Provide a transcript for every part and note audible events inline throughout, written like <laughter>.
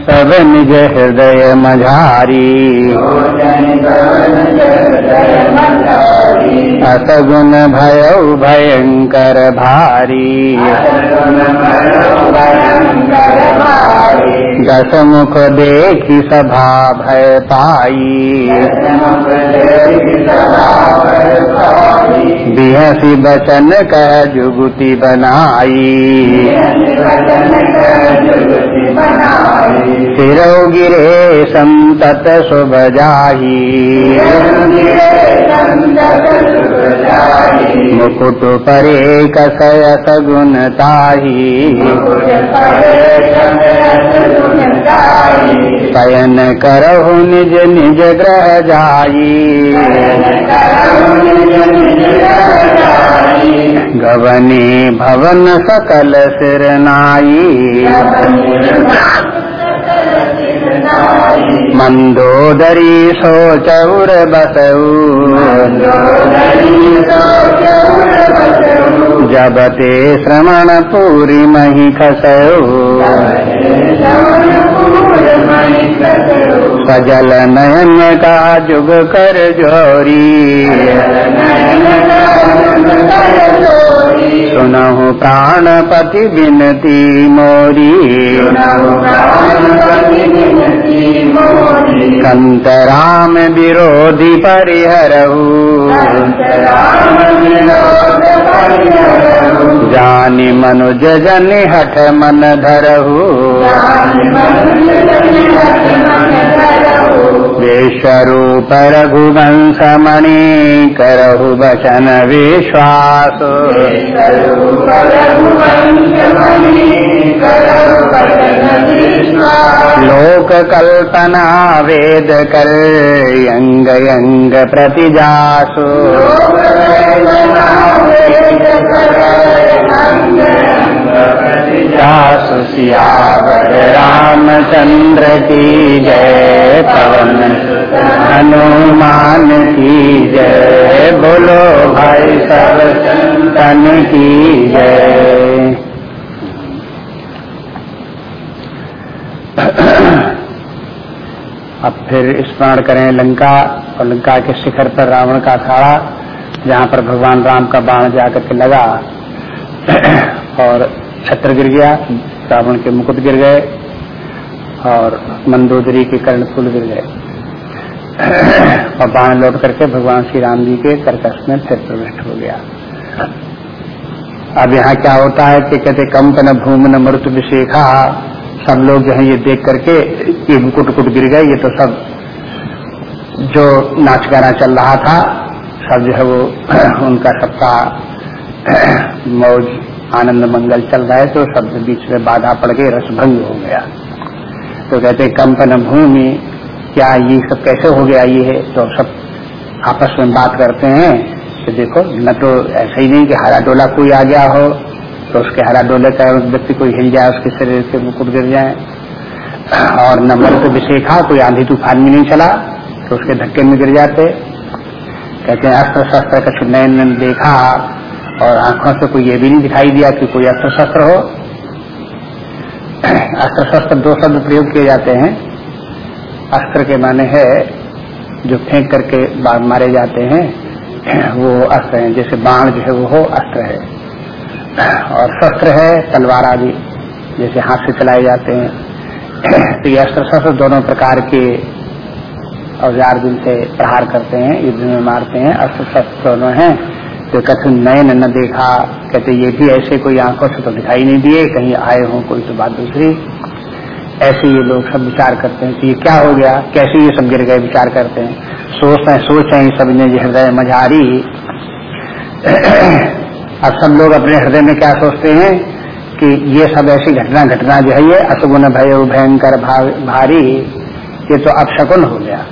सब निज हृदय मझारी। असगुण भय भयंकर भारी। दस मुख देखी सभा भय पाई। बिहसी बचन कह जुगुति बनाई। सिरौ गिरे संतत शुभ जाही मुकुट परे कसय सगुन ताही शयन करहु निज निज ग्रह जाई गवनी भवन सकल सिर नाई मंदोदरी सो चौर बसऊ जब ते श्रवण पूरी मही खसऊ सजल नयन का जुग कर जोरी। सुनहु प्राणपति बिनती मोरी। कंत राम विरोधी परिहरऊ जानी मनुज जन हठ मन धरहू। विश्वरूप रघुवंश मणि करहु बचन विश्वास। लोक कल्पना वेद कर यंग यंग प्रतिजासु जासु सियावर रामचंद्र की जय पवन हनुमान की जय बोलो भाई सब संतन की जय <coughs> अब फिर स्मरण करें लंका और लंका के शिखर पर रावण का अखाड़ा, जहाँ पर भगवान राम का बाण जाकर के लगा <coughs> और छत्र गिर गया, रावण के मुकुट गिर गए और मंदोदरी के कर्ण फूल गिर गए <coughs> और बाण लौट करके भगवान श्री राम जी के कर्कश में फिर प्रविष्ट हो गया। अब यहाँ क्या होता है कि कहते कंपन न मृत विशेखा। सब लोग जो है ये देख करके ये मुकुट कुट गिर गए, ये तो सब जो नाच गाना चल रहा था, सब जो है वो <clears throat> उनका सबका <clears throat> मौज, आनंद, मंगल चल रहा है तो सब बीच में बाधा पड़ गई, रसभंग हो गया। तो कहते कंपन भूमि, क्या ये सब कैसे हो गया ये? है तो सब आपस में बात करते हैं, कि देखो, न तो ऐसा ही नहीं कि हरा डोला कोई आ गया हो तो उसके हरा डोले का व्यक्ति कोई हिल जाए, उसके शरीर से मुकुट गिर जाए। और न मर तो विशेखा कोई आंधी तूफ़ान में नहीं चला तो उसके धक्के में गिर जाते। कहते हैं अस्त्र शस्त्र का नयन देखा, और आँखों से कोई ये भी नहीं दिखाई दिया कि कोई अस्त्र शस्त्र हो। अस्त्र शस्त्र दो शब्द प्रयोग किए जाते हैं। अस्त्र के माने है, जो फेंक करके मारे जाते हैं, वो अस्त्र है, जैसे बाण जो है वो हो, अस्त्र है। और शस्त्र है, तलवार आदि, जैसे हाथ से चलाए जाते हैं। तो ये अस्त्र शस्त्र दोनों प्रकार के औज़ार जिनसे प्रहार करते हैं, युद्ध में मारते हैं, अस्त्र शस्त्र दोनों हैं। तो कथन नयन न देखा, कहते ये भी ऐसे कोई आँखों से तो दिखाई नहीं दिए, कहीं आए हों कोई तो बात दूसरी। ऐसे ये लोग सब विचार करते हैं कि ये क्या हो गया, कैसे ये सब गिर गए, विचार करते हैं। सोचते हैं, सोच हैं सबने हृदय मझारी अब सब लोग अपने हृदय में क्या सोचते हैं कि ये सब ऐसी घटना घटना जो है ये असगुन भय भयंकर भारी ये तो अपशकुन हो गया।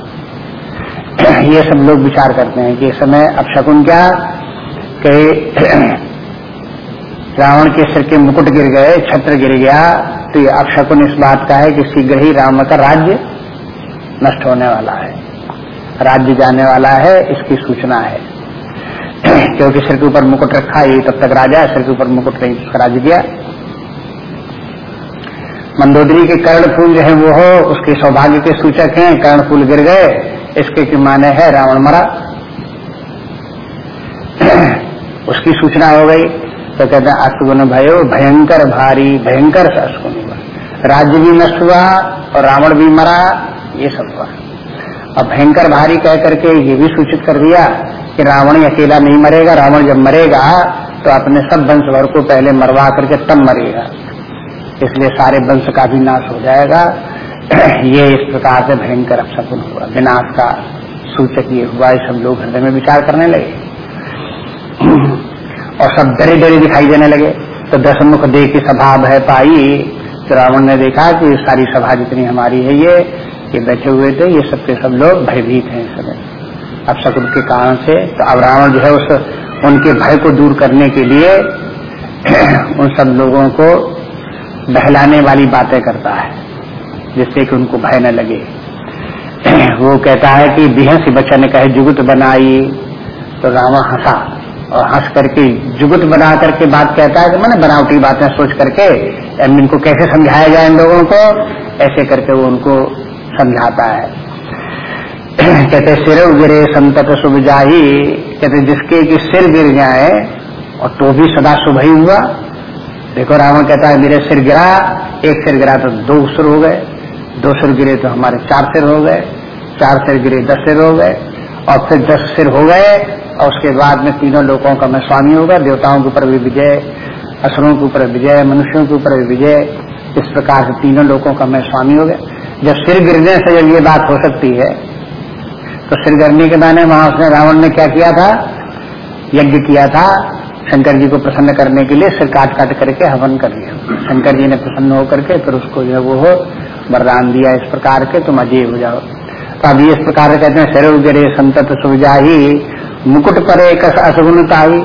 <clears throat> ये सब लोग विचार करते हैं कि इस समय अपशकुन क्या? कि <clears throat> रावण के सिर के मुकुट गिर गए, छत्र गिर गया तो ये अपशकुन इस बात का है कि शीघ्र ही रावण का राज्य नष्ट होने वाला है। राज्य जाने वाला है, इसकी सूचना है। क्योंकि सिर के ऊपर मुकुट रखा ये तब तक राजा सिर के ऊपर मुकुट नहीं राज्य गया मंदोदरी के कर्ण फूल जो है वो हो, उसके सौभाग्य के सूचक हैं, कर्ण फूल गिर गए, इसके की माने है रावण मरा। <clears throat> उसकी सूचना हो गई तो कहते हैं अश्वगुन भयो, भयंकर भारी, भयंकर से अश्वगुन हुआ। राज्य भी नष्ट हुआ और रावण भी मरा, ये सब हुआ। और भयंकर भारी कह करके ये भी सूचित कर दिया कि रावण अकेला नहीं मरेगा, रावण जब मरेगा तो अपने सब वंश भर को पहले मरवा करके तब मरेगा। इसलिए सारे वंश का भी नाश हो जाएगा। <clears throat> ये इस प्रकार से भयंकर अपशकुन हुआ, विनाश का सूचक ये हुआ, ये सब लोग हृदय में विचार करने लगे। <clears throat> और सब डरे डरे दिखाई देने लगे। तो दशमुख दे की सभा भय पाई तो रावण ने देखा कि सारी सभा जितनी हमारी है ये ये बैठे हुए थे, ये सबके सब लोग भयभीत हैं इस समय। अब के कारण से तो अब रावण जो है उस, उनके भय को दूर करने के लिए <clears throat> उन सब लोगों को बहलाने वाली बातें करता है, जिससे कि उनको भय न लगे। <clears throat> वो कहता है कि बिहसी बच्चा ने कहे जुगुत बनाई। तो रावण हंसा और हंस करके जुगुत बना करके बात कहता है कि मैंने बनावटी बातें सोच करके इनको कैसे समझाया जाए इन लोगों को? ऐसे करके वो उनको समझाता है। कहते सिर गिरे संतत शुभ जाही कहते जिसके कि सिर गिर जाए, और तो भी सदा शुभ ही हुआ। देखो, रावण कहता है, मेरे सिर गिरा, एक सिर गिरा तो दो सिर हो गए। दो सिर गिरे तो हमारे चार सिर हो गए। चार सिर गिरे, दस सिर हो गए। और फिर दस सिर हो गए, और उसके बाद में तीनों लोगों का मैं स्वामी होगा देवताओं के ऊपर भी विजय, असुरों के ऊपर विजय, मनुष्यों के ऊपर विजय। इस प्रकार से तीनों लोगों का मैं स्वामी हो गया। जब सिर गिरने से जब ये बात हो सकती है तो सिर गिरने के माने वहाँ उसने रावण ने क्या किया था? यज्ञ किया था। शंकर जी को प्रसन्न करने के लिए सिर काट काट करके हवन कर दिया। शंकर जी ने प्रसन्न होकर के फिर उसको जो है वो वरदान दिया इस प्रकार के, तुम अजय हो जाओ। तो अभी इस प्रकार कहते हैं सिर गिरे संतत सुविजाही, मुकुट पर एक असगुणता ही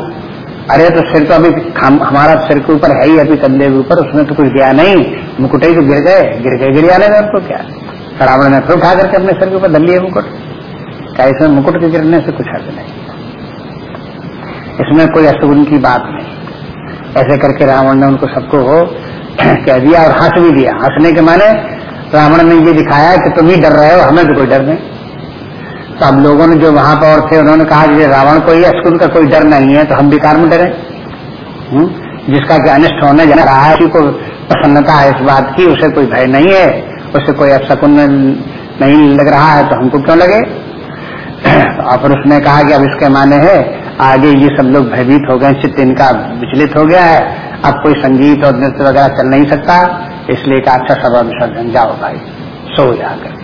अरे तो सिर तो अभी हमारा सिर के ऊपर है ही, अभी कंधे के ऊपर उसमें तो कुछ गया नहीं। मुकुट ही तो गिर गए गिर गए, गिर जाने आपको क्या? रावण ने फिर उठा करके अपने सिर के ऊपर धल लिए मुकुट। क्या इसमें मुकुट के गिरने से कुछ अर्थ नहीं। इसमें कोई अशुगुन की बात नहीं। ऐसे करके रावण ने उनको सबको हो <clears throat> कह दिया और हंस भी दिया। हंसने के माने रावण ने ये दिखाया कि तुम ही डर रहे हो, हमें तो कोई डर नहीं। तो अब लोगों ने जो वहाँ पर थे, उन्होंने कहा कि रावण को ही अशुगुन का कोई डर नहीं है तो हम बेकार में डरे। हम्म? जिसका कि अनिष्ट होने जा रहा है को प्रसन्नता है इस बात की, उसे कोई भय नहीं है, उसे कोई अपशकुन नहीं लग रहा है तो हमको क्यों लगे? <coughs> और फिर उसने कहा कि अब इसके माने है, आगे ये सब लोग भयभीत हो गए चित्त इनका विचलित हो गया है, अब कोई संगीत और नृत्य वगैरह चल नहीं सकता, इसलिए का अच्छा सभा विसर्जन जाओ भाई, सो जाकर।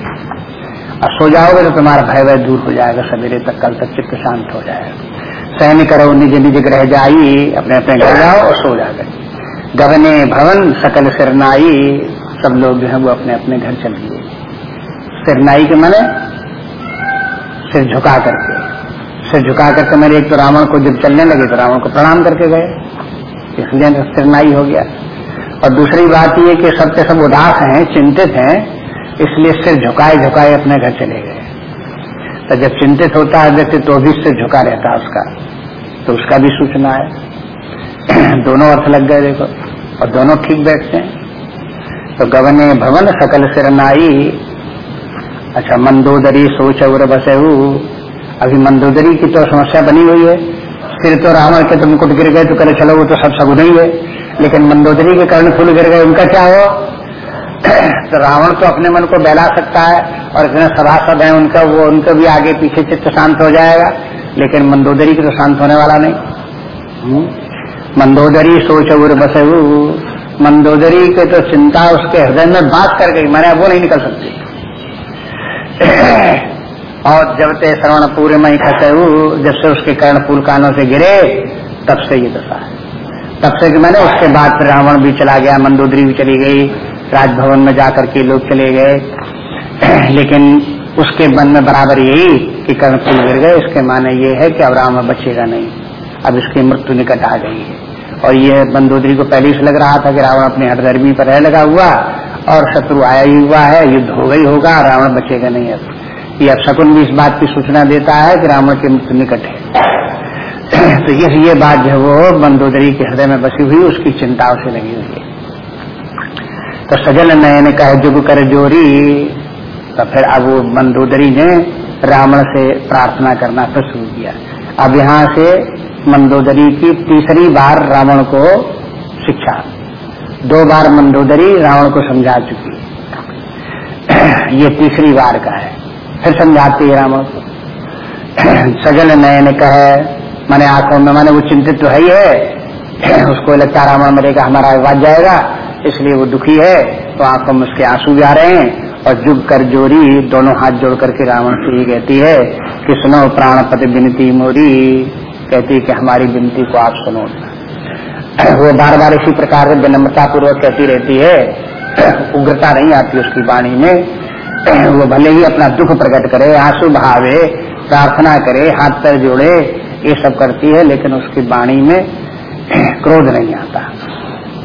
और सो जाओगे तो तुम्हारा भय वय दूर हो जाएगा, सवेरे तक, कल तक चित्त शांत हो जाएगा। सहन करो, निज निज ग्रह जाई, अपने अपने घर जाओ और सो जाकर। गगने भवन, सकल सिरनाई, सब लोग जो है वो अपने अपने घर चल गए। सिरनाई के माने सिर झुका करके। सिर झुका करके मेरे एक तो रावण को जब चलने लगे तो रावण को प्रणाम करके गए। इसलिए सिरनाई हो गया। और दूसरी बात ये कि सब के सब उदास हैं, चिंतित हैं, इसलिए सिर झुकाए झुकाए अपने घर चले गए। तो जब चिंतित होता है व्यक्ति तो भी सिर झुका रहता है उसका। तो उसका भी सूचना है। <clears throat> दोनों अर्थ लग गए देखो। और दोनों ठीक बैठते हैं। तो गवने भवन सकल सिरनाई अच्छा मंदोदरी सोच और बसेहू अभी मंदोदरी की तो समस्या बनी हुई है। फिर तो रावण के तो मुकुट गिर गए तो करे चलो, वो तो सब सगुन ही है। लेकिन मंदोदरी के कारण फूल गिर गए, उनका क्या हो <clears throat> तो रावण तो अपने मन को बहला सकता है, और इतने सभासद है उनका, वो, उनका भी आगे पीछे चित्त शांत हो जाएगा। लेकिन मंदोदरी की तो शांत होने वाला नहीं। हम्म? मंदोदरी सोच उर बसे मंदोदरी के तो चिंता उसके हृदय में बात कर गई, मैंने वो नहीं निकल सकती। <coughs> और जब ते श्रवण पूरे में खसे जब से उसके कर्ण फूल कानों से गिरे, तब से ये दशा है। तब से मैंने उसके बाद फिर रावण भी चला गया, मंदोदरी भी चली गई, राजभवन में जाकर के लोग चले गए। <coughs> लेकिन उसके मन में बराबर यही कि कर्णफूल गिर गए, इसके माने ये है कि अब रावण बचेगा नहीं। अब इसकी मृत्यु निकट आ गई है। और ये मंदोदरी को पहले से लग रहा था कि रावण अपने हटधर्मी पर है लगा हुआ और शत्रु आया ही हुआ है, युद्ध हो गई होगा, रावण बचेगा नहीं अब। ये अब शकुन भी इस बात की सूचना देता है कि रावण के मृत्यु निकट है। <clears throat> तो ये ये बात जो वो मंदोदरी के हृदय में बसी हुई, उसकी चिंताओं से लगी हुई है। तो सजल नयन कह जुग कर जोरी तो फिर अब वो मंदोदरी ने रावण से प्रार्थना करना फिर शुरू किया। अब यहाँ से मंदोदरी की तीसरी बार रावण को शिक्षा। दो बार मंदोदरी रावण को समझा चुकी है। <clears throat> ये तीसरी बार का है। फिर समझाती है रावण को। <clears throat> सजल नयन कहे, मैंने आँखों में, मैंने वो चिंतित तो है ही है। <clears throat> उसको लगता रावण मरेगा, हमारा विवाद जाएगा, इसलिए वो दुखी है। तो आँखों में उसके आँसू भी आ रहे हैं और जुग कर जोरी, दोनों हाथ जोड़ करके रावण से ही कहती है कि सुनो प्राणपति विनती मोरी, कहती है कि हमारी विनती को आप सुनो। वो बार बार इसी प्रकार से विनम्रता पूर्वक कहती रहती है। उग्रता नहीं आती उसकी वाणी में। वो भले ही अपना दुख प्रकट करे आँसू बहावे प्रार्थना करे हाथ पैर जोड़े ये सब करती है लेकिन उसकी वाणी में क्रोध नहीं आता।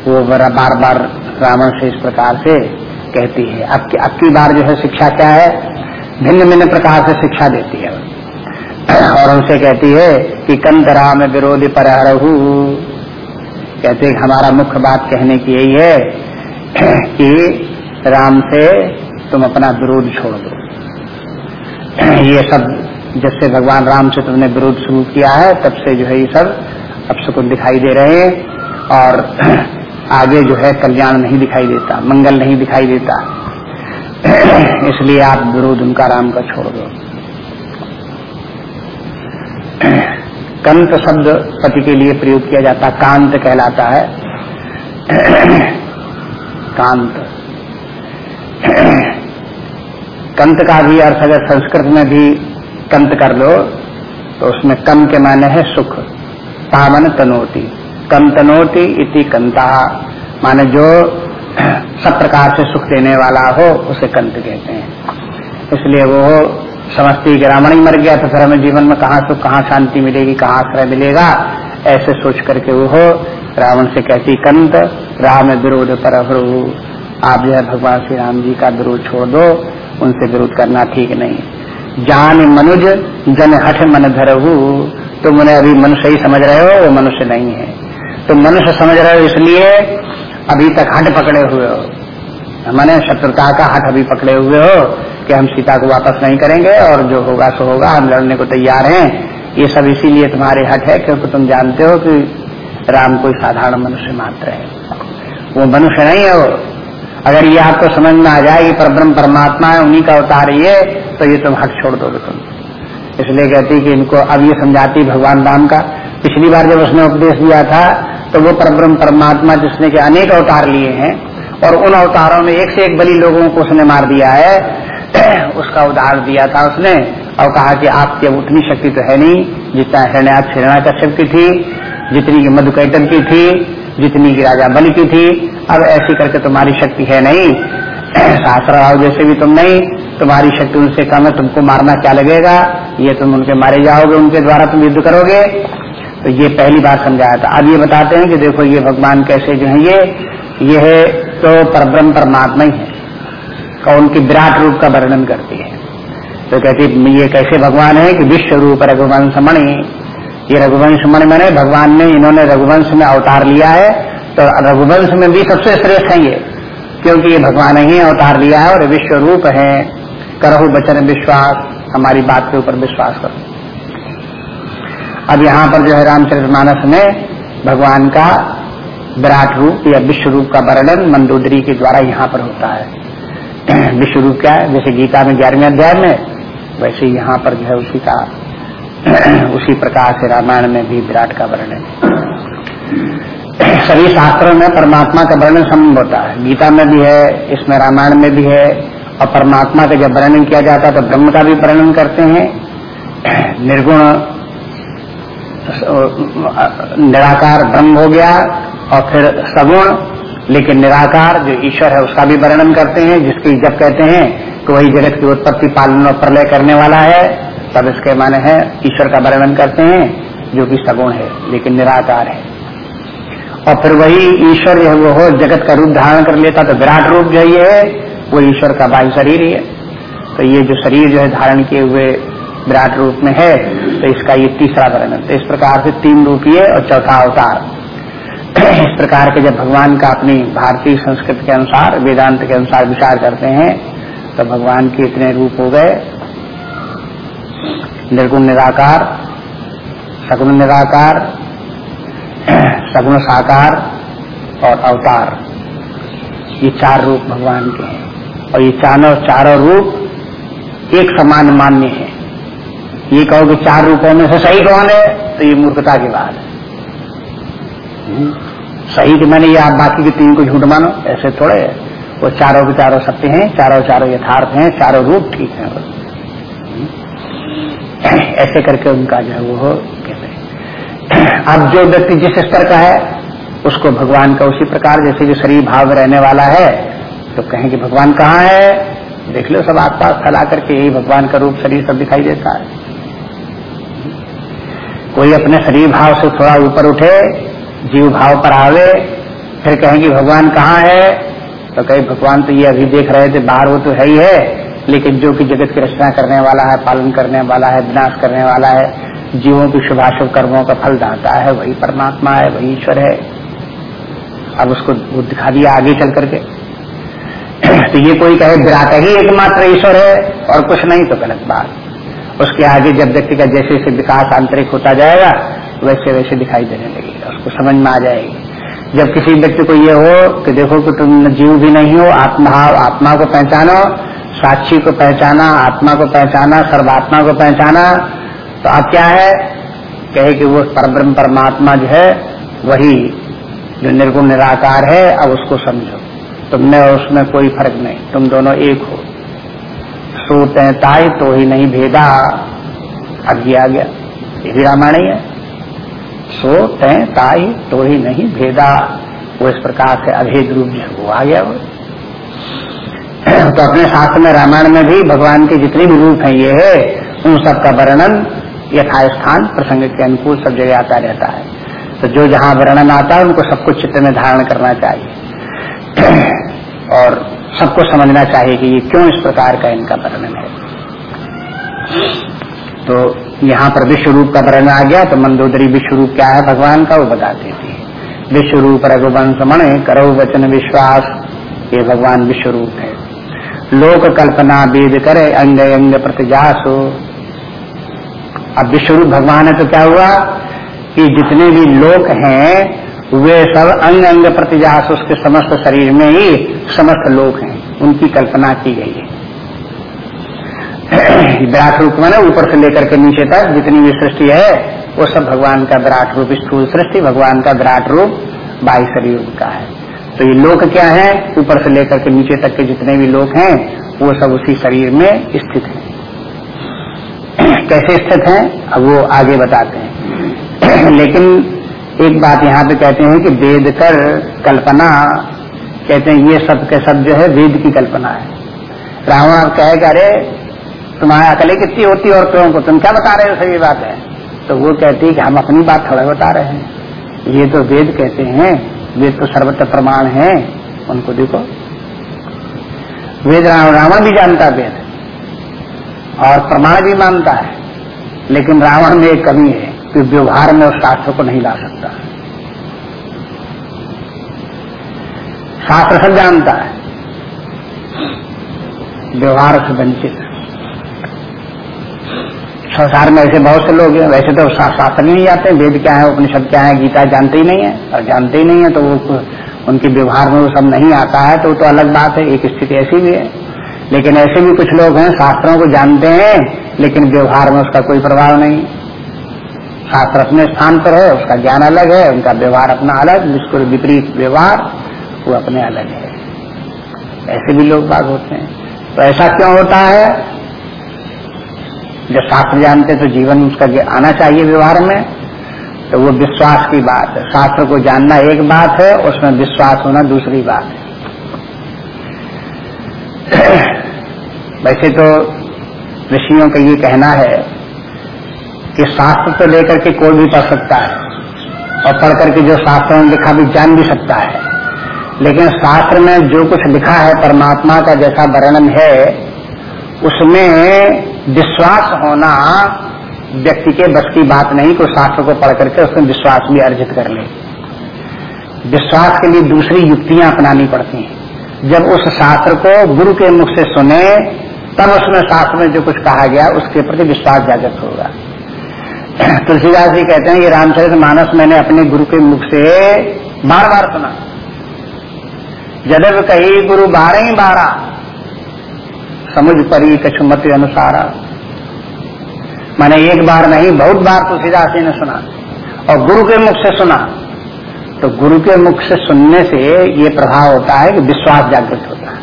वो बार बार रावण से इस प्रकार से कहती है। अब की, अब की बार जो है शिक्षा क्या है? भिन्न भिन्न प्रकार से शिक्षा देती है। और उनसे कहती है कि कंद राम विरोधी पर कहते हमारा मुख्य बात कहने की यही है <clears throat> कि राम से तुम अपना विरोध छोड़ दो। <clears throat> ये सब जब से भगवान राम से तुमने विरोध शुरू किया है, तब से जो है ये सब अब सुकुन दिखाई दे रहे हैं और <clears throat> आगे जो है कल्याण नहीं दिखाई देता, मंगल नहीं दिखाई देता। इसलिए आप विरोध उनका राम का छोड़ दो। कंत शब्द पति के लिए प्रयोग किया जाता है। कांत कहलाता है। कांत। कंत का भी अर्थ अगर संस्कृत में भी कंत कर लो तो उसमें कम के माने है सुख, पावन तनोती। कंतनोति इति कंता, माने जो सब प्रकार से सुख देने वाला हो, उसे कंत कहते हैं। इसलिए वो समझती कि रावण ही मर गया तो फिर हमें जीवन में कहाँ सुख, कहाँ शांति मिलेगी, कहाँ आश्रय मिलेगा? ऐसे सोच करके वो रावण से कहती, कंत राम विरोध पर आप जो है भगवान श्री राम जी का विरोध छोड़ दो, उनसे विरोध करना ठीक नहीं। जान मनुज, जन हठ मन धरहू। तुम उन्हें अभी मनुष्य ही समझ रहे हो, वो मनुष्य नहीं है। तो मनुष्य समझ रहे हो इसलिए अभी तक हट पकड़े हुए हो। मैंने शत्रुता का हट अभी पकड़े हुए हो। कि हम सीता को वापस नहीं करेंगे और जो होगा सो होगा, हम लड़ने को तैयार हैं। ये सब इसीलिए तुम्हारे हट है, क्योंकि तुम जानते हो कि राम कोई साधारण मनुष्य मात्र है। वो मनुष्य नहीं है वो। अगर ये आपको समझ में आ जाए कि परब्रह्म परमात्मा है, उन्हीं का अवतार ये तो ये तुम हट छोड़ दोगे तुम। इसलिए कहती कि इनको अब ये समझाती भगवान राम का। पिछली बार जब उसने उपदेश दिया था तो वो परब्रह्म परमात्मा जिसने के अनेक अवतार लिए हैं, और उन अवतारों में एक से एक बली लोगों को उसने मार दिया है <coughs> उसका उदाहरण दिया था उसने और कहा कि आपकी अब उतनी शक्ति तो है नहीं, जितना हिरण्याथ हिरणा कश्यप की थी, जितनी की मधुकैटन की थी, जितनी की राजा बलि की थी। अब ऐसी करके तुम्हारी शक्ति है नहीं। <coughs> राव जैसे भी तुम नहीं, तुम्हारी शक्ति उनसे कम है, तुमको मारना क्या लगेगा? ये तुम उनके मारे जाओगे, उनके द्वारा तुम युद्ध करोगे। तो ये पहली बार समझाया था। अब ये बताते हैं कि देखो ये भगवान कैसे जो है ये ये है तो परब्रह्म परमात्मा ही है। का उनकी विराट रूप का वर्णन करती है। तो कहती ये कैसे भगवान है कि विश्व रूप रघुवंश मणि? ये रघुवंश मणि मैंने, भगवान ने इन्होंने रघुवंश में अवतार लिया है तो रघुवंश में भी सबसे श्रेष्ठ है ये, क्योंकि ये भगवान ही अवतार लिया है और विश्व रूप है। करहु बचन विश्वास, हमारी बात के ऊपर विश्वास करो। अब यहाँ पर जो है रामचरित मानस में भगवान का विराट रूप या विश्व रूप का वर्णन मंदोदरी के द्वारा यहाँ पर होता है। <clears throat> विश्व रूप क्या है? जैसे गीता में ग्यारहवें अध्याय में, वैसे यहाँ पर जो है उसी का, <clears throat> उसी प्रकार से रामायण में भी विराट का वर्णन <clears throat> सभी शास्त्रों में परमात्मा का वर्णन संभव होता है। गीता में भी है, इसमें रामायण में भी है, और परमात्मा का जब वर्णन किया जाता है तो ब्रह्म का भी वर्णन करते हैं। निर्गुण निराकार ब्रह्म हो गया, और फिर सगुण लेकिन निराकार जो ईश्वर है, उसका भी वर्णन करते हैं, जिसकी जब कहते हैं कि वही जगत की उत्पत्ति पालन और प्रलय करने वाला है, तब इसके माने है, ईश्वर का वर्णन करते हैं, जो कि सगुण है, लेकिन निराकार है। और फिर वही ईश्वर जो वो हो, जगत का रूप धारण कर लेता तो विराट रूप जो ये है, वो ईश्वर का बाह्य शरीर ही है। तो ये जो शरीर जो है, धारण किए हुए विराट रूप में है तो इसका ये तीसरा वर्णन। तो इस प्रकार से तीन रूपीय और चौथा अवतार। इस प्रकार के जब भगवान का अपनी भारतीय संस्कृति के अनुसार, वेदांत के अनुसार विचार करते हैं तो भगवान के इतने रूप हो गए। निर्गुण निराकार, सगुण निराकार, सगुण साकार और अवतार। ये चार रूप भगवान के हैं। और ये चारों चारों रूप एक समान मान्य है। ये कहो कि चार रूपों में से सही कौन है? तो ये मूर्खता की बात है। हम्म। सही कि मैंने ये बाकी के तीन को झूठ मानो? ऐसे थोड़े। वो चारों के चारों सत्य हैं, चारों चारों यथार्थ हैं, चारों रूप ठीक हैं। हम्म। ऐसे करके उनका जो है वो कहते हैं। अब जो व्यक्ति जिस स्तर का है, उसको भगवान का उसी प्रकार जैसे कि शरीर भाव रहने वाला है तो कहें कि भगवान कहाँ है? देख लो सब आसपास फैला करके यही भगवान का रूप शरीर सब दिखाई देता है। कोई अपने शरीर भाव से थोड़ा ऊपर उठे जीव भाव पर आवे, फिर कहेंगे, भगवान कहाँ है? तो कहीं, भगवान तो ये अभी देख रहे थे, बाहर वो तो है ही है, लेकिन जो कि जगत की रचना करने वाला है, पालन करने वाला है, विनाश करने वाला है, जीवों की शुभाशुभ कर्मों का फल दाता है, वही परमात्मा है, वही ईश्वर है। अब उसको वो दिखा दिया आगे चल करके। <clears throat> तो ये कोई कहे, विराट ही एकमात्र ईश्वर है, और कुछ नहीं तो गलत बात। उसके आगे जब व्यक्ति का जैसे जैसे विकास आंतरिक होता जाएगा वैसे वैसे दिखाई देने लगेगा, उसको समझ में आ जाएगी। जब किसी व्यक्ति को ये हो कि देखो कि तुम जीव भी नहीं हो, आत्मा आत्मा को पहचानो, साक्षी को पहचाना, आत्मा को पहचाना, सर्वात्मा को पहचाना तो अब क्या है? कहे कि वो परब्रह्म परमात्मा जो है, वही जो निर्गुण, निराकार है, अब उसको समझो। तुमने और उसमें कोई फ़र्क नहीं, तुम दोनों एक हो। सोते ताई तो ही नहीं भेदा। अब ये आ गया। ये भी रामायण ही है। सो तय ताई तो ही नहीं, भेदा। वो इस प्रकार से अभेद रूप जो वो आ गया तो अपने शास्त्र में, रामायण में भी भगवान के जितने भी रूप हैं, ये है, उन सब का वर्णन यथास्थान प्रसंग के अनुकूल सब जगह आता रहता है। तो जो जहाँ वर्णन आता है, उनको सबको चित्त में धारण करना चाहिए। <clears throat> और सबको समझना चाहिए कि ये क्यों इस प्रकार का इनका वर्णन है। तो यहाँ पर विश्व रूप का वर्णन आ गया तो मंदोदरी विश्व रूप क्या है भगवान का, वो बता देती है। विश्व रूप रघुवंश मणे करो वचन विश्वास, ये भगवान विश्व रूप है। लोक कल्पना वेद करे, अंग अंग प्रतिजासो। अब विश्व रूप भगवान है तो क्या हुआ? कि जितने भी लोक हैं, वे सब अंग अंग प्रतिजास, उसके समस्त शरीर में ही समस्त लोक हैं। उनकी कल्पना की गई है। विराट रूप में ऊपर से लेकर के नीचे तक जितनी भी सृष्टि है, वो सब भगवान का विराट रूप, स्थूल सृष्टि, भगवान का विराट रूप बाई शरीर का है। तो ये लोक क्या है? ऊपर से लेकर के नीचे तक के जितने भी लोग हैं, वो सब उसी शरीर में स्थित है। कैसे स्थित है? अब वो आगे बताते हैं। लेकिन एक बात यहाँ पे कहते हैं कि वेद कर कल्पना, कहते हैं ये सब के सब जो है वेद की कल्पना है। रावण कहेगा, अरे तुम्हारी अकले कितनी होती है क्यों? को तुम क्या बता रहे हो? सही बात है। तो वो कहती है कि हम अपनी बात थोड़ा बता रहे हैं। ये तो वेद कहते हैं, वेद तो सर्वत्र प्रमाण है, उनको देखो। वेद रावण भी जानता वेद, और प्रमाण भी मानता है, लेकिन रावण में एक कमी है कि व्यवहार में उस शास्त्र को नहीं ला सकता। शास्त्र सब जानता है। व्यवहार से वंचित संसार में ऐसे बहुत से लोग हैं। वैसे तो शास्त्र नहीं जाते वेद क्या है, उपनिषद क्या है, गीता जानते ही नहीं है। और जानते ही नहीं है तो वो उनके व्यवहार में वो सब नहीं आता है तो वो तो अलग बात है। एक स्थिति ऐसी भी है। लेकिन ऐसे भी कुछ लोग हैं, शास्त्रों को जानते हैं, लेकिन व्यवहार में उसका कोई प्रभाव नहीं। शास्त्र अपने स्थान पर है, उसका ज्ञान अलग है, उनका व्यवहार अपना अलग, जिसको विपरीत व्यवहार, वो अपने अलग है। ऐसे भी लोग बाग होते हैं। तो ऐसा क्यों होता है? जब शास्त्र जानते तो जीवन उसका आना चाहिए व्यवहार में। तो वो विश्वास की बात है। शास्त्र को जानना एक बात है, उसमें विश्वास होना दूसरी बात है। <clears throat> वैसे तो ऋषियों का ये कहना है कि शास्त्र तो लेकर के कोई भी पढ़ सकता है, और पढ़ करके जो शास्त्रों में लिखा भी जान भी सकता है। लेकिन शास्त्र में जो कुछ लिखा है, परमात्मा का जैसा वर्णन है, उसमें विश्वास होना व्यक्ति के बस की बात नहीं को शास्त्र को पढ़ करके उसमें विश्वास भी अर्जित कर ले। विश्वास के लिए दूसरी युक्तियाँ अपनानी पड़ती हैं। जब उस शास्त्र को गुरु के मुख से सुने, तब उसमें शास्त्र में जो कुछ कहा गया, उसके प्रति विश्वास जागृत होगा। <clears throat> तुलसीदास जी कहते हैं, ये रामचरित मानस मैंने अपने गुरु के मुख से बार बार सुना। जदव कही गुरु बारह ही बारह समुझ परी कछुमति अनुसारा मैंने एक बार नहीं, बहुत बार तुलसीदास जी ने सुना और गुरु के मुख से सुना। तो गुरु के मुख से सुनने से ये प्रभाव होता है कि विश्वास जागृत होता है।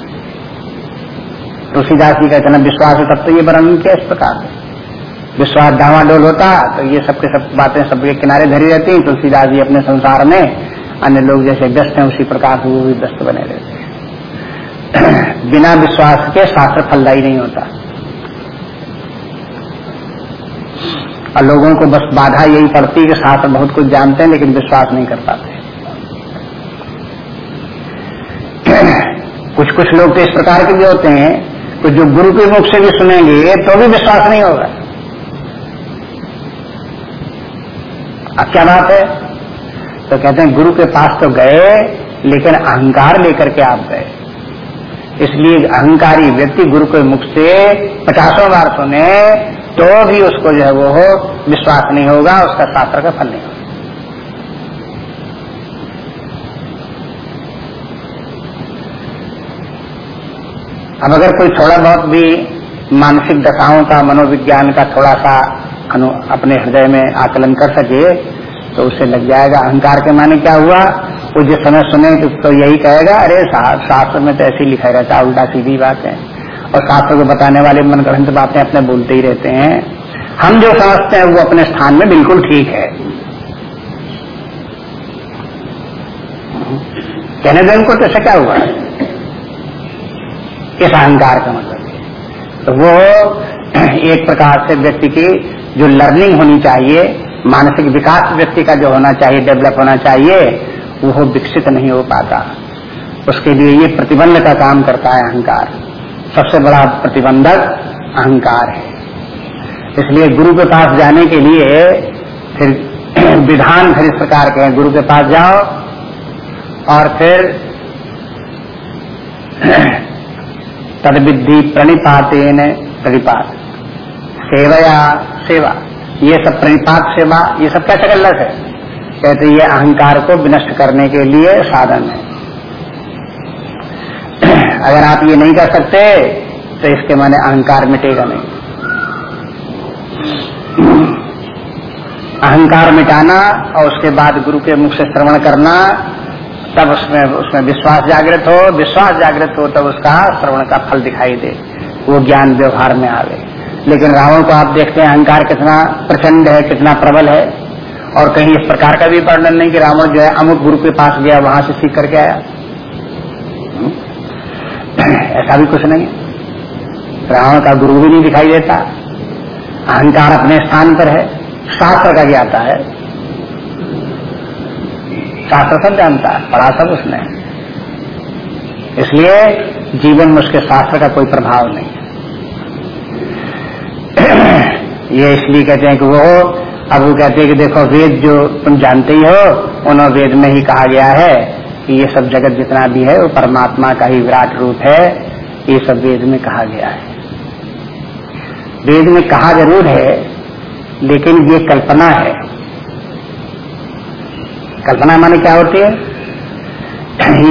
तुलसीदास जी का इतना विश्वास है तब तो ये वर्णन किया इस प्रकार विश्वास डावाडोल होता तो ये सबके सब बातें सबके किनारे धरी रहती तुलसीदास जी अपने संसार में अन्य लोग जैसे व्यस्त हैं, उसी प्रकार से वो भी व्यस्त बने रहते <coughs> बिना विश्वास के शास्त्र फलदायी नहीं होता। और लोगों को बस बाधा यही पड़ती है कि शास्त्र बहुत कुछ जानते हैं, लेकिन विश्वास नहीं कर पाते। <coughs> कुछ कुछ लोग तो इस प्रकार के भी होते हैं तो जो गुरु के मुख से भी सुनेंगे तो भी विश्वास नहीं होगा। अब क्या बात है? तो कहते हैं, गुरु के पास तो गए, लेकिन अहंकार लेकर के आप गए। इसलिए अहंकारी व्यक्ति गुरु के मुख से पचासों बार सुने तो भी उसको जो है वो हो विश्वास नहीं होगा, उसका शास्त्र का फल नहीं होगा। अब अगर कोई थोड़ा बहुत भी मानसिक दशाओं का, मनोविज्ञान का थोड़ा सा अनु, अपने हृदय में आकलन कर सके तो उसे लग जाएगा, अहंकार के माने क्या हुआ? वो जिस समय सुने तो, तो यही कहेगा अरे शास्त्र में तो ऐसे लिखा रहता है उल्टा सीधी बात है। और शास्त्र को बताने वाले मन ग्रंथ बातें अपने बोलते ही रहते हैं। हम जो समझते हैं वो अपने स्थान में बिल्कुल ठीक है। कहने दें उनको तो ऐसा क्या हुआ? इस अहंकार का मतलब तो वो एक प्रकार से व्यक्ति की जो लर्निंग होनी चाहिए मानसिक विकास व्यक्ति का जो होना चाहिए डेवलप होना चाहिए वो विकसित नहीं हो पाता। उसके लिए ये प्रतिबंध का काम करता है अहंकार। सबसे बड़ा प्रतिबंधक अहंकार है। इसलिए गुरु के पास जाने के लिए फिर <clears throat> विधान फिर इस प्रकार के हैं। गुरु के पास जाओ और फिर <clears throat> तद विधि प्रणिपातेन प्रणिपात सेवया सेवा। ये सब प्रणिपात सेवा, ये सब कैसे गलत है? कहते ये अहंकार को विनष्ट करने के लिए साधन है। <clears throat> अगर आप ये नहीं कर सकते तो इसके माने अहंकार मिटेगा नहीं। <clears throat> अहंकार मिटाना और उसके बाद गुरु के मुख से श्रवण करना, तब उसमें उसमें विश्वास जागृत हो। विश्वास जागृत हो, तब उसका श्रवण का फल दिखाई दे। वो ज्ञान व्यवहार में आवे। लेकिन रावण को आप देखते हैं, अहंकार कितना प्रचंड है, कितना प्रबल है। और कहीं इस प्रकार का भी वर्णन नहीं कि रावण जो है अमुक गुरु के पास गया, वहाँ से सीख करके आया। हम्म? <clears throat> ऐसा भी कुछ नहीं। रावण का गुरु भी नहीं दिखाई देता। अहंकार अपने स्थान पर है। शास्त्र का ज्ञाता है। शास्त्र सब जानता है, पढ़ा सब उसने। इसलिए जीवन में उसके शास्त्र का कोई प्रभाव नहीं है। <clears throat> ये इसलिए कहते हैं कि वो अब वो कहते हैं कि देखो, वेद जो तुम जानते ही हो उन्होंने वेद में ही कहा गया है कि ये सब जगत जितना भी है, वो परमात्मा का ही विराट रूप है। ये सब वेद में कहा गया है। वेद में कहा ज़रूर है, लेकिन ये कल्पना है। कल्पना माने क्या होती है?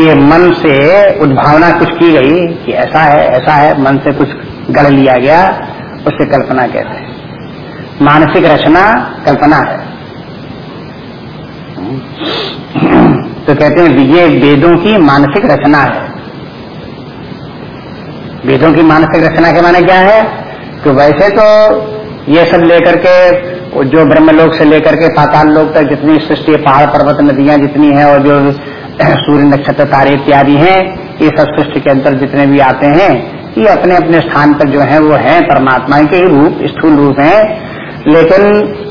ये मन से उद्भावना कुछ की गई कि ऐसा है ऐसा है, मन से कुछ गढ़ लिया गया, उसे कल्पना कहते हैं। मानसिक रचना कल्पना है। तो कहते हैं, ये वेदों की मानसिक रचना है। वेदों की मानसिक रचना के माने क्या है? तो वैसे तो ये सब लेकर के, जो ब्रह्मलोक से लेकर के पाताल लोक तक जितनी सृष्टि, पहाड़, पर्वत, नदियाँ जितनी है और जो सूर्य नक्षत्र, तारे इत्यादि हैं, ये सब सृष्टि के अंतर जितने भी आते हैं, ये अपने अपने स्थान पर जो है, वो है परमात्मा के रूप, स्थूल रूप है। लेकिन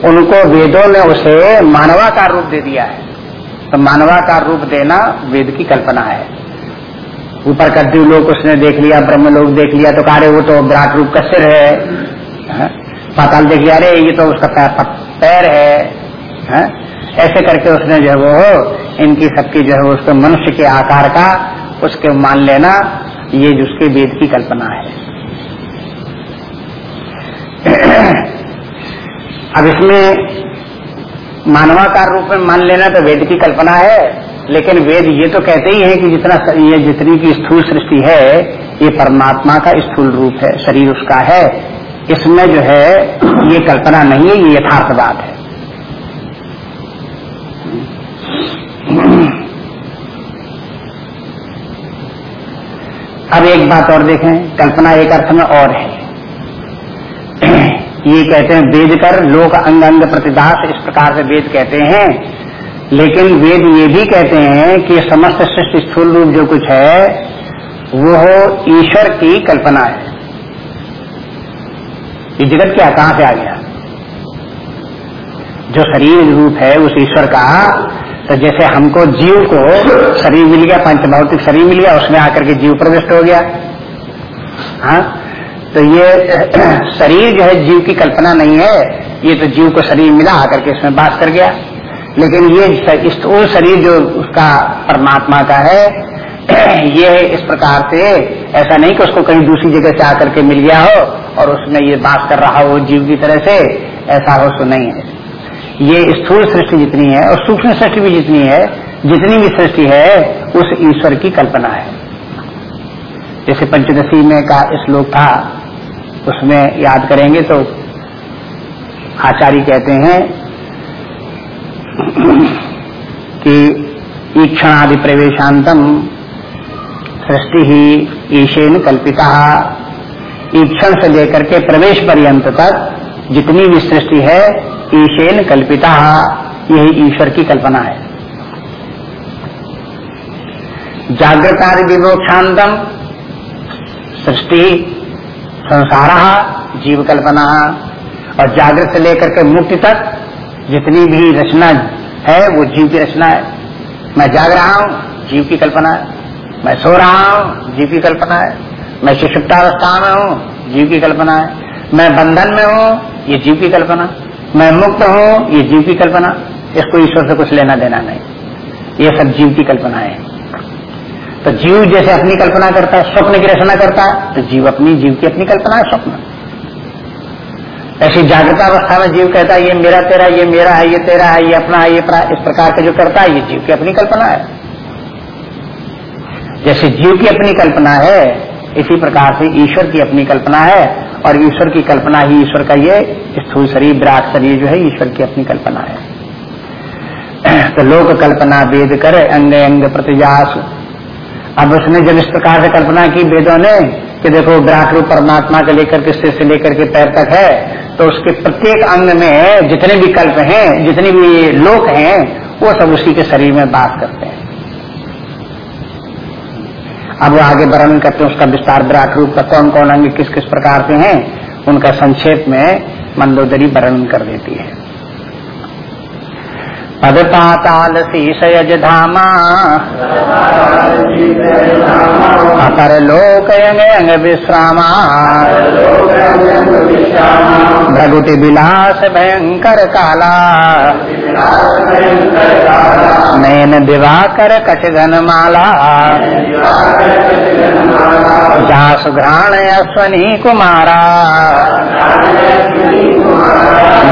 उनको वेदों ने उसे मानवाकार रूप दे दिया है। तो मानवाकार रूप देना वेद की कल्पना है। ऊपर का लोग उसने देख लिया ब्रह्म लोग देख लिया तो कार्य वो तो विराट रूप का सिर है। पाताल देखिए अरे ये तो उसका पैर, पैर है, है? ऐसे करके उसने जो है वो इनकी सबकी जो है उसके मनुष्य के आकार का उसके मान लेना ये जिसके वेद की कल्पना है। <clears throat> अब इसमें मानवाकार रूप में मान लेना तो वेद की कल्पना है, लेकिन वेद ये तो कहते ही है कि जितना ये जितनी की स्थूल सृष्टि है, ये परमात्मा का स्थूल रूप है, शरीर उसका है। इसमें जो है, ये कल्पना नहीं है, ये यथार्थ बात है। अब एक बात और देखें, कल्पना एक अर्थ में और है। ये कहते हैं वेद कर, लोक अंग अंग प्रतिदास, इस प्रकार से वेद कहते हैं। लेकिन वेद ये भी कहते हैं कि समस्त सृष्टि स्थूल रूप जो कुछ है वो ईश्वर की कल्पना है। ये जगत क्या, कहाँ से आ गया? जो शरीर रूप है, उस ईश्वर का तो जैसे हमको जीव को शरीर मिल गया, पंचभौतिक शरीर मिल गया, उसमें आकर के जीव प्रविष्ट हो गया। हाँ? तो ये, <clears throat> शरीर जो है जीव की कल्पना नहीं है। ये तो जीव को शरीर मिला आकर के इसमें बात कर गया। लेकिन ये वो शरीर जो उसका परमात्मा का है, <clears throat> ये इस प्रकार से ऐसा नहीं कि उसको कहीं दूसरी जगह से आकर के मिल गया हो और उसमें ये बात कर रहा हो जीव की तरह से, ऐसा हो सो नहीं है। ये स्थूल सृष्टि जितनी है और सूक्ष्म सृष्टि भी जितनी है, जितनी भी सृष्टि है, उस ईश्वर की कल्पना है। जैसे पंचदशी में का श्लोक था उसमें याद करेंगे तो आचार्य कहते हैं कि ईक्षणादि प्रवेशांतम सृष्टि ही ईशेन कल्पिता। ईक्षण से लेकर के प्रवेश पर्यंत तक जितनी भी सृष्टि है, ईशेन कल्पिता। यही ईश्वर की कल्पना है। जागृतादि विमोक्षांतम सृष्टि संसार जीव कल्पना और जागृत से लेकर के मुक्ति तक जितनी भी रचना है, वो जीव की रचना है। मैं जाग रहा हूँ, जीव की कल्पना है। मैं सो रहा हूँ, जीव की कल्पना है। मैं सुषुप्तावस्था में हूँ, जीव की कल्पना है। मैं बंधन में हूँ, ये जीव की कल्पना। मैं मुक्त हूँ, ये जीव की कल्पना। इसको ईश्वर से कुछ लेना देना नहीं। ये सब जीव की कल्पना है। तो जीव जैसे अपनी कल्पना करता है, स्वप्न की रचना करता है तो जीव अपनी, जीव की अपनी कल्पना है, स्वप्न। ऐसी जागृता अवस्था में जीव कहता है, ये मेरा तेरा, ये मेरा है, ये तेरा है, ये अपना है, ये इस प्रकार का जो करता है, ये जीव की अपनी कल्पना है। जैसे जीव की अपनी कल्पना है, इसी प्रकार से ईश्वर की अपनी कल्पना है, और ईश्वर की कल्पना ही ईश्वर का ये स्थूल शरीर, विराट शरीर जो है, ईश्वर की अपनी कल्पना है। <clears throat> तो लोक कल्पना वेद करे अंग अंग प्रतिजास। अब उसने जब इस प्रकार से कल्पना की वेदों ने कि देखो विराट रूप परमात्मा के लेकर के सिर से लेकर के पैर तक है तो उसके प्रत्येक अंग में जितने भी कल्प हैं, जितने भी लोक हैं, वो सब उसी के शरीर में बात करते हैं। अब वो आगे वर्णन करते हैं, उसका विस्तार विराट रूप का कौन कौन अंग किस किस प्रकार के हैं, उनका संक्षेप में मंदोदरी वर्णन कर देती है। पद पाताल शीशयज धामा अपर लोक अंग विश्रामा भगुति विलास भयंकर काला नयन दिवाकर कच माला जास घ्राण अश्वनी कुमारा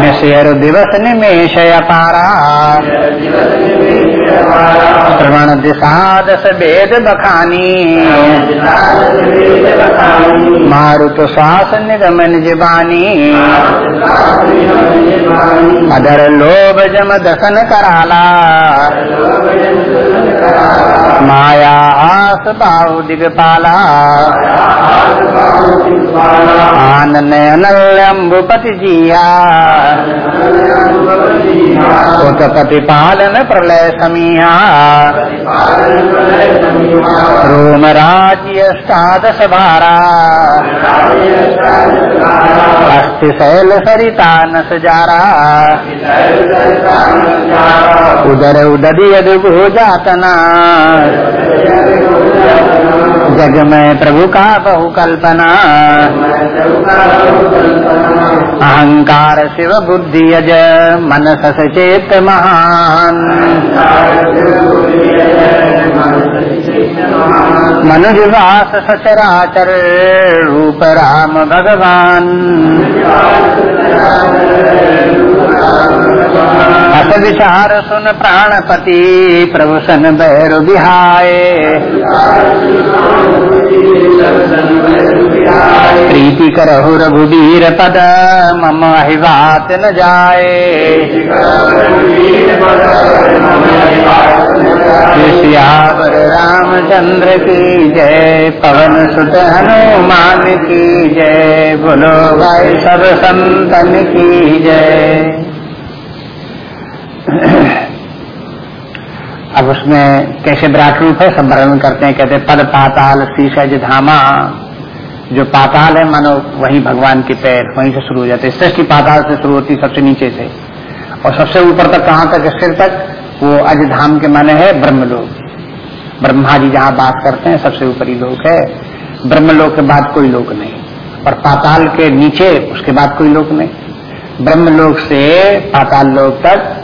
निशर दिवस निमेश अपारा श्रवण दिशादस वेद बखानी मारुत श्वास निगमन निजबानी अदर लोभ जम दसन कराला। माया आस बाहु दिगपाला आनन अनल्यम्बुपति जिया। उत्पति पालन प्रलय समीहा। रोम राज्य अष्टादश भारा। अस्थि शैल सरिता न सजारा उदर उदरी अदभु जातना जग में प्रभु का बहु कल्पना अहंकार शिव बुद्धि अज मन सचेत महान। मनुजवास सचराचर रूप राम भगवान। अस विचार सुन प्राणपति प्रभु सन बैर बिहाय। प्रीति करहु रघुबीर पद मम अहिवात न जाए सियावर रामचंद्र की जय, पवन सुत हनुमान की जय, बोलो भाई सब संतन की जय। अब उसमें कैसे विराट रूप है, सब वर्णन करते हैं, कहते पद पाताल शीशज धामा जो पाताल है, मानो वही भगवान के पैर वहीं से शुरू हो जाते सृष्टि पाताल से शुरू होती सबसे नीचे से। और सबसे ऊपर तक कहाँ तक सिर तक। वो अज धाम के माने है ब्रह्मलोक। ब्रह्मा जी जहाँ बात करते हैं, सबसे ऊपरी लोक है। ब्रह्मलोक के बाद कोई लोक नहीं। और पाताल के नीचे, उसके बाद कोई लोक नहीं। ब्रह्मलोक से पाताल लोक तक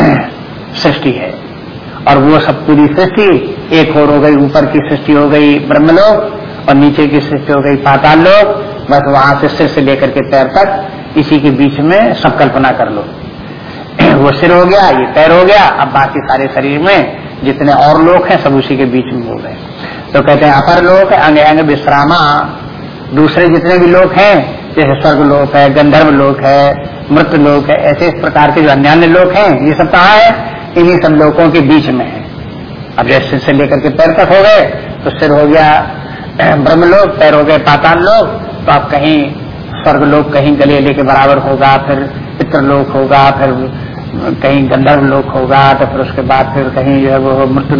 <clears throat> सृष्टि है। और वो सब पूरी सृष्टि, एक और हो गई, ऊपर की सृष्टि हो गई ब्रह्मलोक। और नीचे की सृष्टि हो गई पाताल लोक, बस वहाँ से सिर से लेकर के पैर तक, इसी के बीच में सब कल्पना कर लो। <clears throat> वो सिर हो गया, ये पैर हो गया, अब बाकी सारे शरीर में जितने और लोग हैं, सब उसी के बीच में हो गए। तो कहते हैं, अपर लोक अंग अंग विश्रामा। दूसरे जितने भी लोग हैं, जैसे स्वर्ग लोक है, गंधर्व लोक है, मृत लोक है, ऐसे इस प्रकार के जो अन्य लोग हैं, ये सब कहा है? इन्हीं सब लोगों के बीच में है। अब जैसे से लेकर के पैर तक हो गए तो सिर हो गया <clears throat> ब्रह्मलोक, पैर हो गए पाताल लोग तो आप कहीं स्वर्ग लोग कहीं गले के बराबर होगा, फिर पितृलोक होगा, फिर कहीं गंधर्व लोक होगा तो फिर उसके बाद फिर कहीं जो है वो मृत्यु